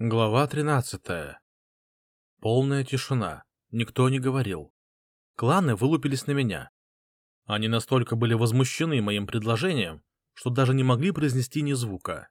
Глава тринадцатая. Полная тишина. Никто не говорил. Кланы вылупились на меня. Они настолько были возмущены моим предложением, что даже не могли произнести ни звука.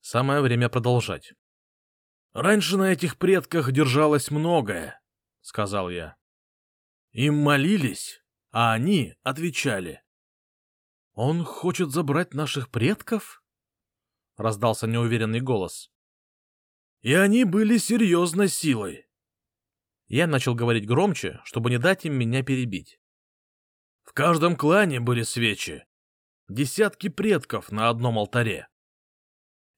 Самое время продолжать. «Раньше на этих предках держалось многое», — сказал я. «Им молились, а они отвечали». «Он хочет забрать наших предков?» — раздался неуверенный голос и они были серьезной силой. Я начал говорить громче, чтобы не дать им меня перебить. В каждом клане были свечи, десятки предков на одном алтаре.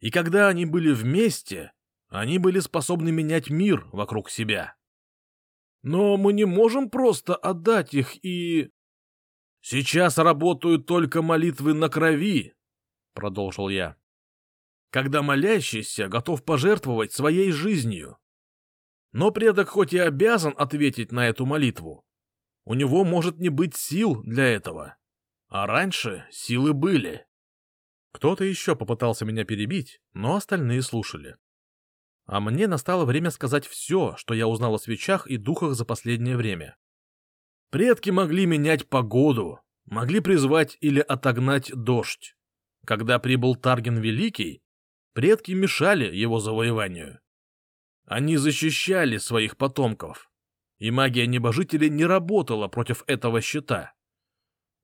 И когда они были вместе, они были способны менять мир вокруг себя. Но мы не можем просто отдать их и... Сейчас работают только молитвы на крови, — продолжил я когда молящийся готов пожертвовать своей жизнью. Но предок хоть и обязан ответить на эту молитву, у него может не быть сил для этого. А раньше силы были. Кто-то еще попытался меня перебить, но остальные слушали. А мне настало время сказать все, что я узнал о свечах и духах за последнее время. Предки могли менять погоду, могли призвать или отогнать дождь. Когда прибыл Тарген Великий, Предки мешали его завоеванию. Они защищали своих потомков, и магия небожителей не работала против этого щита.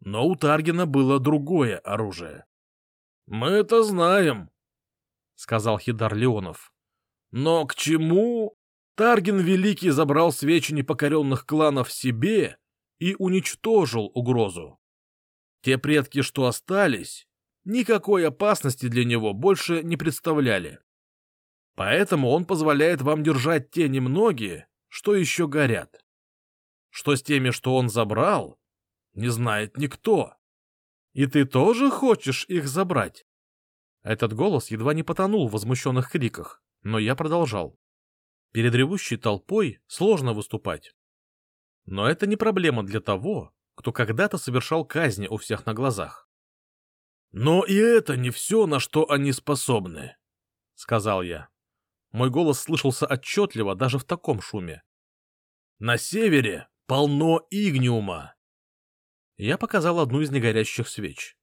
Но у Таргина было другое оружие. — Мы это знаем, — сказал Хидар Леонов. — Но к чему? Таргин Великий забрал свечи непокоренных кланов себе и уничтожил угрозу. Те предки, что остались, никакой опасности для него больше не представляли. Поэтому он позволяет вам держать те немногие, что еще горят. Что с теми, что он забрал, не знает никто. И ты тоже хочешь их забрать? Этот голос едва не потонул в возмущенных криках, но я продолжал. Перед ревущей толпой сложно выступать. Но это не проблема для того, кто когда-то совершал казни у всех на глазах. Но и это не все, на что они способны, — сказал я. Мой голос слышался отчетливо даже в таком шуме. На севере полно игниума. Я показал одну из негорящих свеч.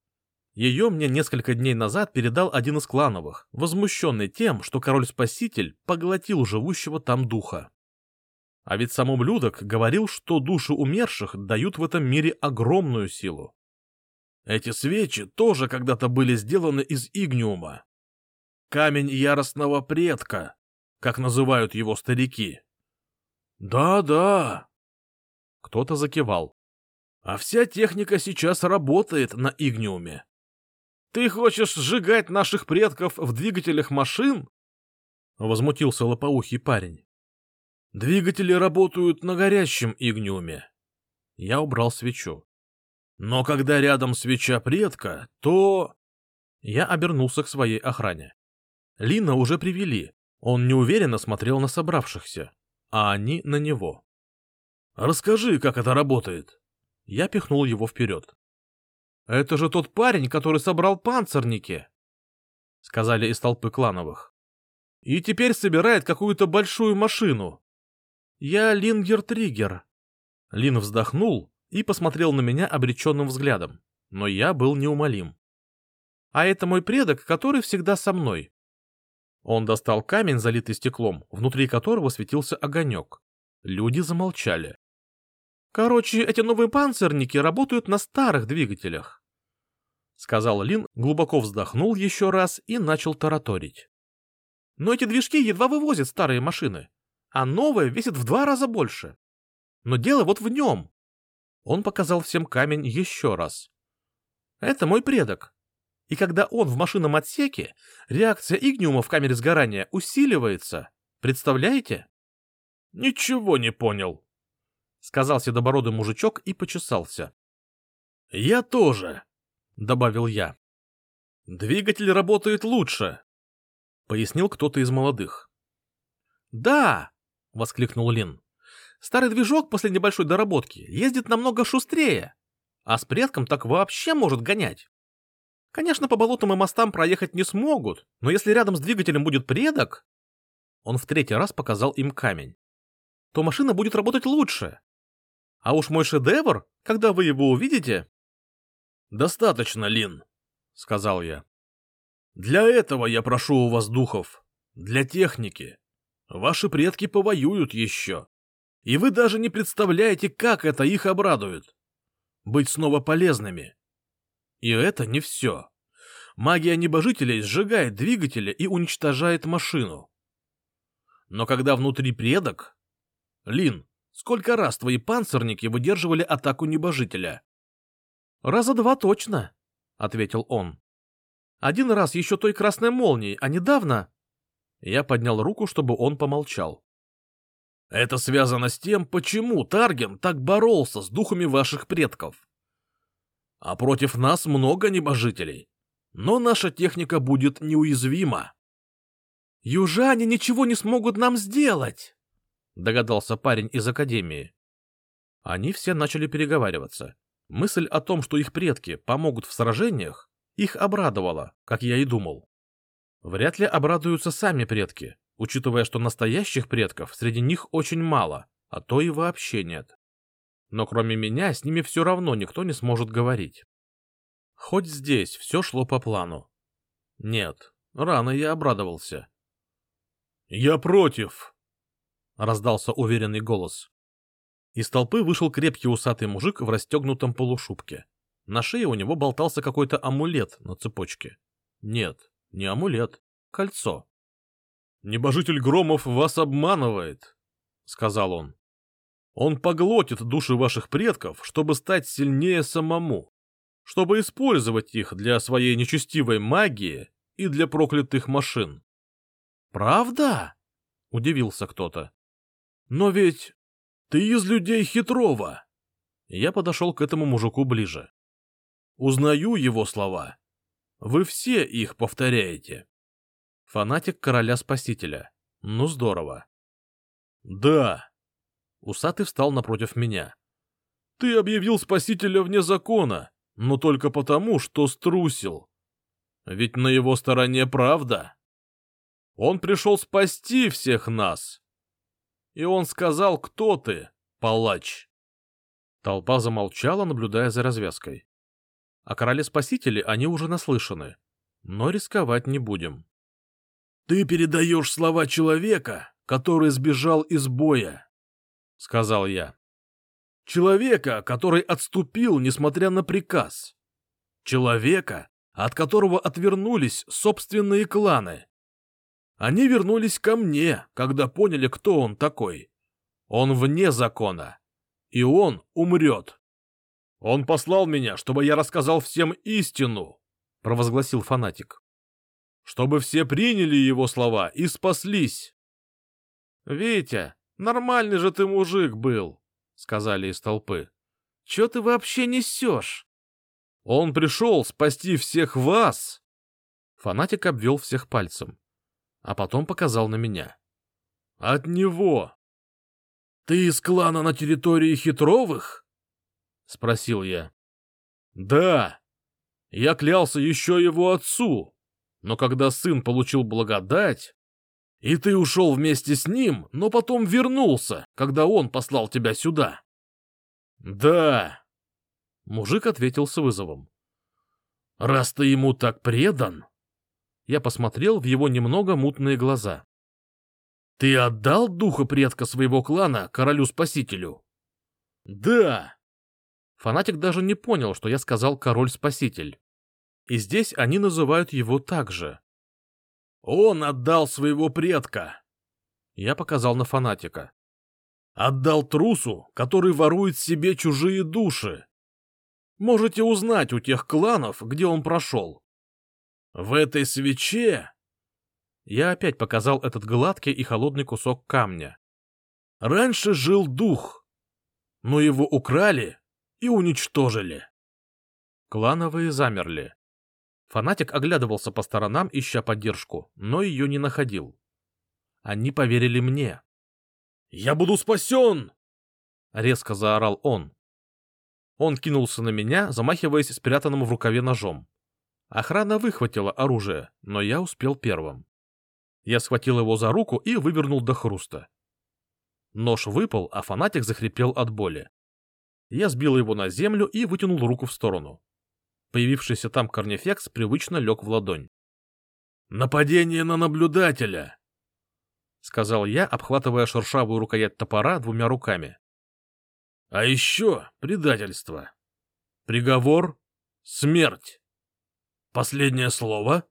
Ее мне несколько дней назад передал один из клановых, возмущенный тем, что король-спаситель поглотил живущего там духа. А ведь сам ублюдок говорил, что души умерших дают в этом мире огромную силу. Эти свечи тоже когда-то были сделаны из игниума. Камень яростного предка, как называют его старики. Да-да. Кто-то закивал. А вся техника сейчас работает на игниуме. Ты хочешь сжигать наших предков в двигателях машин? Возмутился лопоухий парень. Двигатели работают на горящем игниуме. Я убрал свечу. Но когда рядом свеча предка, то... Я обернулся к своей охране. Лина уже привели. Он неуверенно смотрел на собравшихся, а они на него. «Расскажи, как это работает». Я пихнул его вперед. «Это же тот парень, который собрал панцирники», — сказали из толпы клановых. «И теперь собирает какую-то большую машину. Я Лингер Триггер». Лин вздохнул и посмотрел на меня обреченным взглядом, но я был неумолим. «А это мой предок, который всегда со мной». Он достал камень, залитый стеклом, внутри которого светился огонек. Люди замолчали. «Короче, эти новые панцирники работают на старых двигателях», — сказал Лин, глубоко вздохнул еще раз и начал тараторить. «Но эти движки едва вывозят старые машины, а новые весят в два раза больше. Но дело вот в нем. Он показал всем камень еще раз. Это мой предок. И когда он в машинном отсеке, реакция игниума в камере сгорания усиливается. Представляете? — Ничего не понял, — сказал седобородый мужичок и почесался. — Я тоже, — добавил я. — Двигатель работает лучше, — пояснил кто-то из молодых. — Да, — воскликнул Лин. Старый движок после небольшой доработки ездит намного шустрее, а с предком так вообще может гонять. Конечно, по болотам и мостам проехать не смогут, но если рядом с двигателем будет предок... Он в третий раз показал им камень. То машина будет работать лучше. А уж мой шедевр, когда вы его увидите... Достаточно, Лин, сказал я. Для этого я прошу у вас духов. Для техники. Ваши предки повоюют еще. И вы даже не представляете, как это их обрадует. Быть снова полезными. И это не все. Магия небожителей сжигает двигатели и уничтожает машину. Но когда внутри предок... Лин, сколько раз твои панцирники выдерживали атаку небожителя? — Раза два точно, — ответил он. — Один раз еще той красной молнией, а недавно... Я поднял руку, чтобы он помолчал. — Это связано с тем, почему Тарген так боролся с духами ваших предков. А против нас много небожителей но наша техника будет неуязвима. «Южане ничего не смогут нам сделать!» — догадался парень из академии. Они все начали переговариваться. Мысль о том, что их предки помогут в сражениях, их обрадовала, как я и думал. Вряд ли обрадуются сами предки, учитывая, что настоящих предков среди них очень мало, а то и вообще нет. Но кроме меня с ними все равно никто не сможет говорить. Хоть здесь все шло по плану. Нет, рано я обрадовался. «Я против!» — раздался уверенный голос. Из толпы вышел крепкий усатый мужик в расстегнутом полушубке. На шее у него болтался какой-то амулет на цепочке. Нет, не амулет, кольцо. «Небожитель Громов вас обманывает», — сказал он. «Он поглотит души ваших предков, чтобы стать сильнее самому чтобы использовать их для своей нечестивой магии и для проклятых машин. «Правда?» — удивился кто-то. «Но ведь ты из людей хитрого!» Я подошел к этому мужику ближе. «Узнаю его слова. Вы все их повторяете». Фанатик короля-спасителя. Ну, здорово. «Да». Усатый встал напротив меня. «Ты объявил спасителя вне закона но только потому, что струсил. Ведь на его стороне правда. Он пришел спасти всех нас. И он сказал, кто ты, палач. Толпа замолчала, наблюдая за развязкой. О короле-спасителе они уже наслышаны, но рисковать не будем. — Ты передаешь слова человека, который сбежал из боя, — сказал я. Человека, который отступил, несмотря на приказ. Человека, от которого отвернулись собственные кланы. Они вернулись ко мне, когда поняли, кто он такой. Он вне закона. И он умрет. Он послал меня, чтобы я рассказал всем истину, — провозгласил фанатик. Чтобы все приняли его слова и спаслись. — Витя, нормальный же ты мужик был, сказали из толпы. Че ты вообще несешь? Он пришел спасти всех вас. Фанатик обвел всех пальцем, а потом показал на меня. От него. Ты из клана на территории Хитровых? Спросил я. Да. Я клялся еще его отцу, но когда сын получил благодать, и ты ушел вместе с ним, но потом вернулся, когда он послал тебя сюда. Да. Мужик ответил с вызовом. Раз ты ему так предан... Я посмотрел в его немного мутные глаза. Ты отдал духа предка своего клана королю-спасителю? Да. Фанатик даже не понял, что я сказал король-спаситель. И здесь они называют его так же. Он отдал своего предка. Я показал на фанатика. Отдал трусу, который ворует себе чужие души. Можете узнать у тех кланов, где он прошел. В этой свече... Я опять показал этот гладкий и холодный кусок камня. Раньше жил дух, но его украли и уничтожили. Клановые замерли. Фанатик оглядывался по сторонам, ища поддержку, но ее не находил. Они поверили мне. «Я буду спасен!» — резко заорал он. Он кинулся на меня, замахиваясь спрятанным в рукаве ножом. Охрана выхватила оружие, но я успел первым. Я схватил его за руку и вывернул до хруста. Нож выпал, а фанатик захрипел от боли. Я сбил его на землю и вытянул руку в сторону. Появившийся там корнифекс привычно лег в ладонь. «Нападение на наблюдателя!» — сказал я, обхватывая шершавую рукоять топора двумя руками. «А еще предательство. Приговор — смерть. Последнее слово?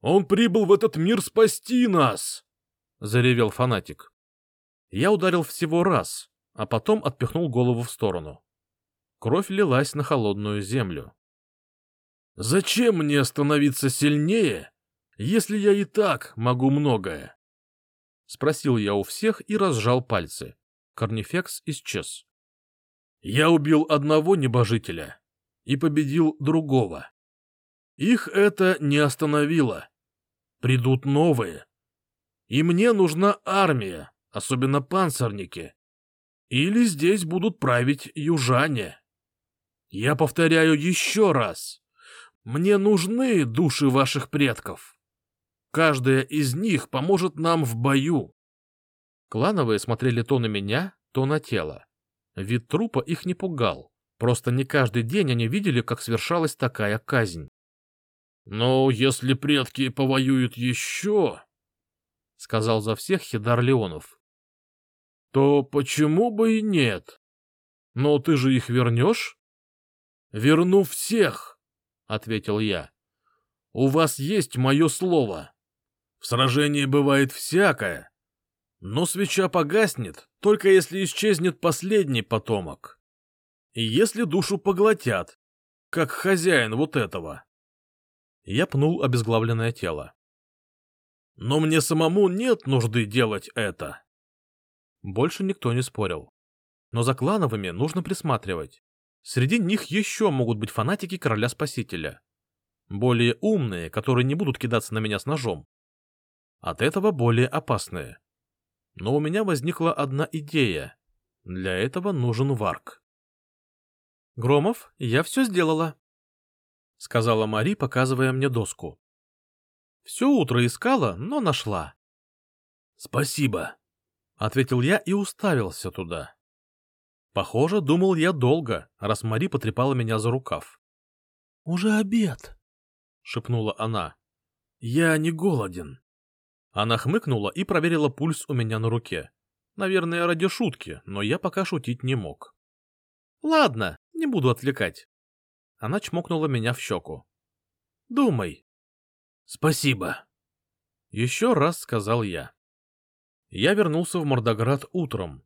Он прибыл в этот мир спасти нас!» — заревел фанатик. Я ударил всего раз, а потом отпихнул голову в сторону. Кровь лилась на холодную землю. «Зачем мне становиться сильнее, если я и так могу многое?» Спросил я у всех и разжал пальцы. Корнифекс исчез. «Я убил одного небожителя и победил другого. Их это не остановило. Придут новые. И мне нужна армия, особенно панцирники. Или здесь будут править южане. Я повторяю еще раз. Мне нужны души ваших предков. Каждая из них поможет нам в бою. Клановые смотрели то на меня, то на тело. Вид трупа их не пугал. Просто не каждый день они видели, как свершалась такая казнь. «Но если предки повоюют еще...» — сказал за всех Хидар Леонов то почему бы и нет? Но ты же их вернешь? Верну всех, ответил я. У вас есть мое слово. В сражении бывает всякое, но свеча погаснет, только если исчезнет последний потомок. И если душу поглотят, как хозяин вот этого. Я пнул обезглавленное тело. Но мне самому нет нужды делать это. Больше никто не спорил. Но за клановыми нужно присматривать. Среди них еще могут быть фанатики короля-спасителя. Более умные, которые не будут кидаться на меня с ножом. От этого более опасные. Но у меня возникла одна идея. Для этого нужен варк. «Громов, я все сделала», — сказала Мари, показывая мне доску. «Все утро искала, но нашла». «Спасибо», — ответил я и уставился туда. Похоже, думал я долго, раз Мари потрепала меня за рукав. — Уже обед, — шепнула она. — Я не голоден. Она хмыкнула и проверила пульс у меня на руке. Наверное, ради шутки, но я пока шутить не мог. — Ладно, не буду отвлекать. Она чмокнула меня в щеку. — Думай. — Спасибо. Еще раз сказал я. Я вернулся в Мордоград утром.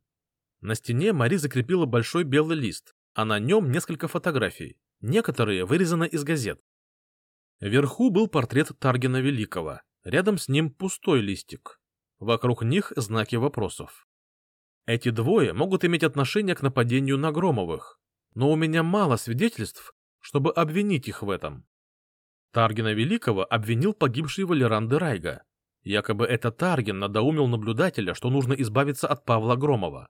На стене Мари закрепила большой белый лист, а на нем несколько фотографий, некоторые вырезаны из газет. Вверху был портрет Таргина Великого, рядом с ним пустой листик. Вокруг них знаки вопросов. Эти двое могут иметь отношение к нападению на Громовых, но у меня мало свидетельств, чтобы обвинить их в этом. Таргина Великого обвинил погибший Валеран де Райга, Якобы это Тарген надоумил наблюдателя, что нужно избавиться от Павла Громова.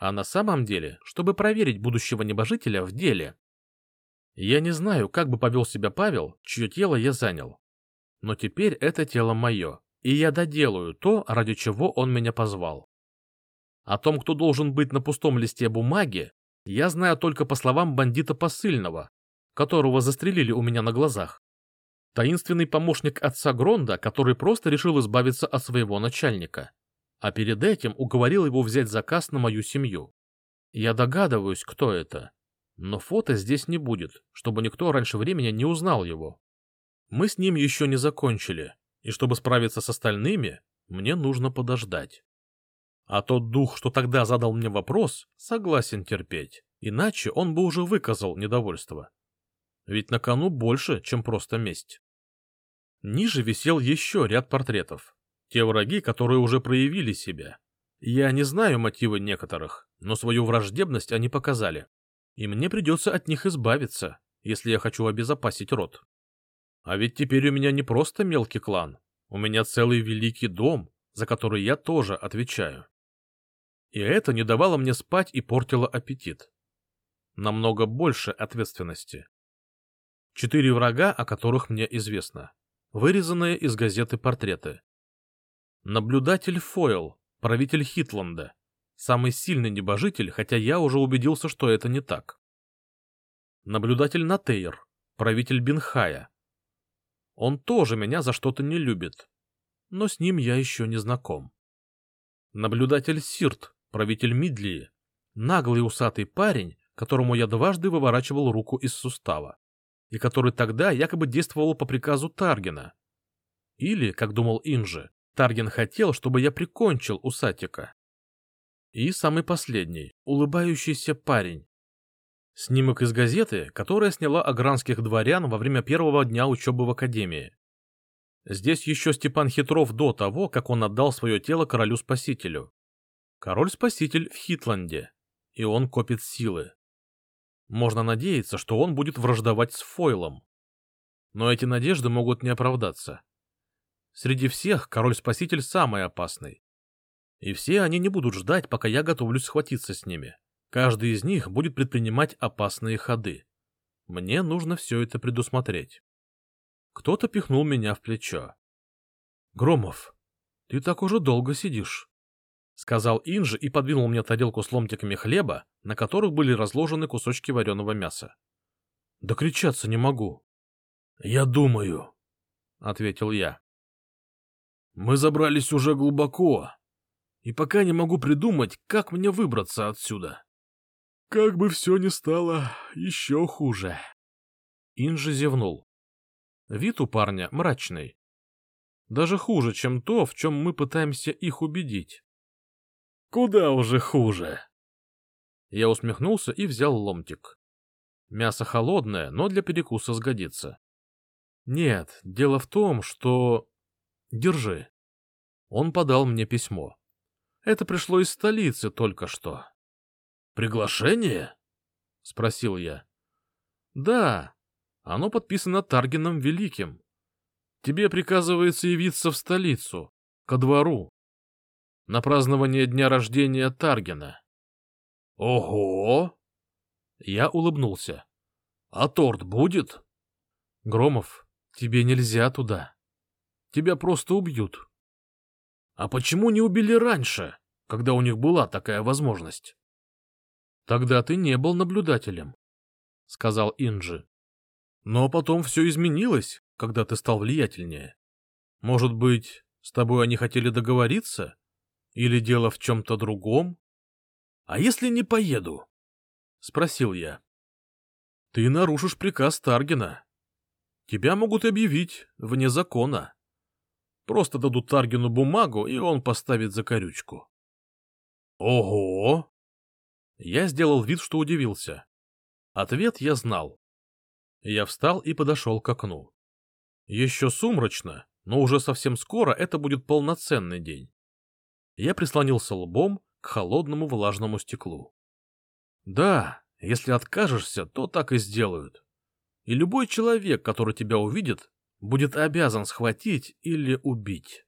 А на самом деле, чтобы проверить будущего небожителя в деле. Я не знаю, как бы повел себя Павел, чье тело я занял. Но теперь это тело мое, и я доделаю то, ради чего он меня позвал. О том, кто должен быть на пустом листе бумаги, я знаю только по словам бандита посыльного, которого застрелили у меня на глазах. Таинственный помощник отца Гронда, который просто решил избавиться от своего начальника. А перед этим уговорил его взять заказ на мою семью. Я догадываюсь, кто это. Но фото здесь не будет, чтобы никто раньше времени не узнал его. Мы с ним еще не закончили, и чтобы справиться с остальными, мне нужно подождать. А тот дух, что тогда задал мне вопрос, согласен терпеть, иначе он бы уже выказал недовольство. Ведь на кону больше, чем просто месть. Ниже висел еще ряд портретов. Те враги, которые уже проявили себя. Я не знаю мотивы некоторых, но свою враждебность они показали. И мне придется от них избавиться, если я хочу обезопасить род. А ведь теперь у меня не просто мелкий клан, у меня целый великий дом, за который я тоже отвечаю. И это не давало мне спать и портило аппетит. Намного больше ответственности. Четыре врага, о которых мне известно. Вырезанные из газеты портреты. Наблюдатель Фойл, правитель Хитланда. Самый сильный небожитель, хотя я уже убедился, что это не так. Наблюдатель Натейр, правитель Бинхая. Он тоже меня за что-то не любит, но с ним я еще не знаком. Наблюдатель Сирт, правитель Мидлии. Наглый усатый парень, которому я дважды выворачивал руку из сустава, и который тогда якобы действовал по приказу Таргена. Или, как думал Инжи, Тарген хотел, чтобы я прикончил усатика. И самый последний, улыбающийся парень. Снимок из газеты, которая сняла агранских дворян во время первого дня учебы в академии. Здесь еще Степан Хитров до того, как он отдал свое тело королю-спасителю. Король-спаситель в Хитланде, и он копит силы. Можно надеяться, что он будет враждовать с Фойлом. Но эти надежды могут не оправдаться. Среди всех король-спаситель самый опасный. И все они не будут ждать, пока я готовлюсь схватиться с ними. Каждый из них будет предпринимать опасные ходы. Мне нужно все это предусмотреть. Кто-то пихнул меня в плечо. — Громов, ты так уже долго сидишь, — сказал Инжи и подвинул мне тарелку с ломтиками хлеба, на которых были разложены кусочки вареного мяса. — Да кричаться не могу. — Я думаю, — ответил я. — Мы забрались уже глубоко, и пока не могу придумать, как мне выбраться отсюда. Как бы все ни стало еще хуже. Инжи зевнул. Вид у парня мрачный. Даже хуже, чем то, в чем мы пытаемся их убедить. Куда уже хуже? Я усмехнулся и взял ломтик. Мясо холодное, но для перекуса сгодится. Нет, дело в том, что... Держи. Он подал мне письмо. Это пришло из столицы только что. Приглашение? Спросил я. Да, оно подписано Таргином Великим. Тебе приказывается явиться в столицу, ко двору, на празднование дня рождения Таргина. Ого! Я улыбнулся. А торт будет? Громов, тебе нельзя туда. Тебя просто убьют. А почему не убили раньше, когда у них была такая возможность? Тогда ты не был наблюдателем, — сказал Инджи. Но потом все изменилось, когда ты стал влиятельнее. Может быть, с тобой они хотели договориться? Или дело в чем-то другом? — А если не поеду? — спросил я. — Ты нарушишь приказ Таргина. Тебя могут объявить вне закона. Просто дадут Таргину бумагу, и он поставит закорючку. — Ого! Я сделал вид, что удивился. Ответ я знал. Я встал и подошел к окну. Еще сумрачно, но уже совсем скоро это будет полноценный день. Я прислонился лбом к холодному влажному стеклу. Да, если откажешься, то так и сделают. И любой человек, который тебя увидит, будет обязан схватить или убить.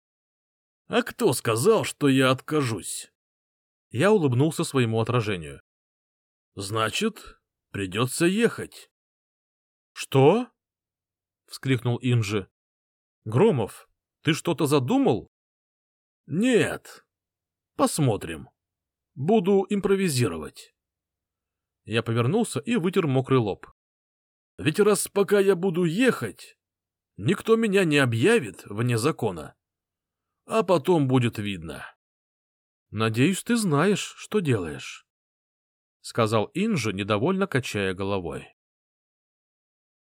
А кто сказал, что я откажусь? Я улыбнулся своему отражению. Значит, придется ехать. «Что?» — вскрикнул Инжи. «Громов, ты что-то задумал?» «Нет. Посмотрим. Буду импровизировать». Я повернулся и вытер мокрый лоб. «Ведь раз пока я буду ехать, никто меня не объявит вне закона. А потом будет видно». «Надеюсь, ты знаешь, что делаешь», — сказал Инжи, недовольно качая головой.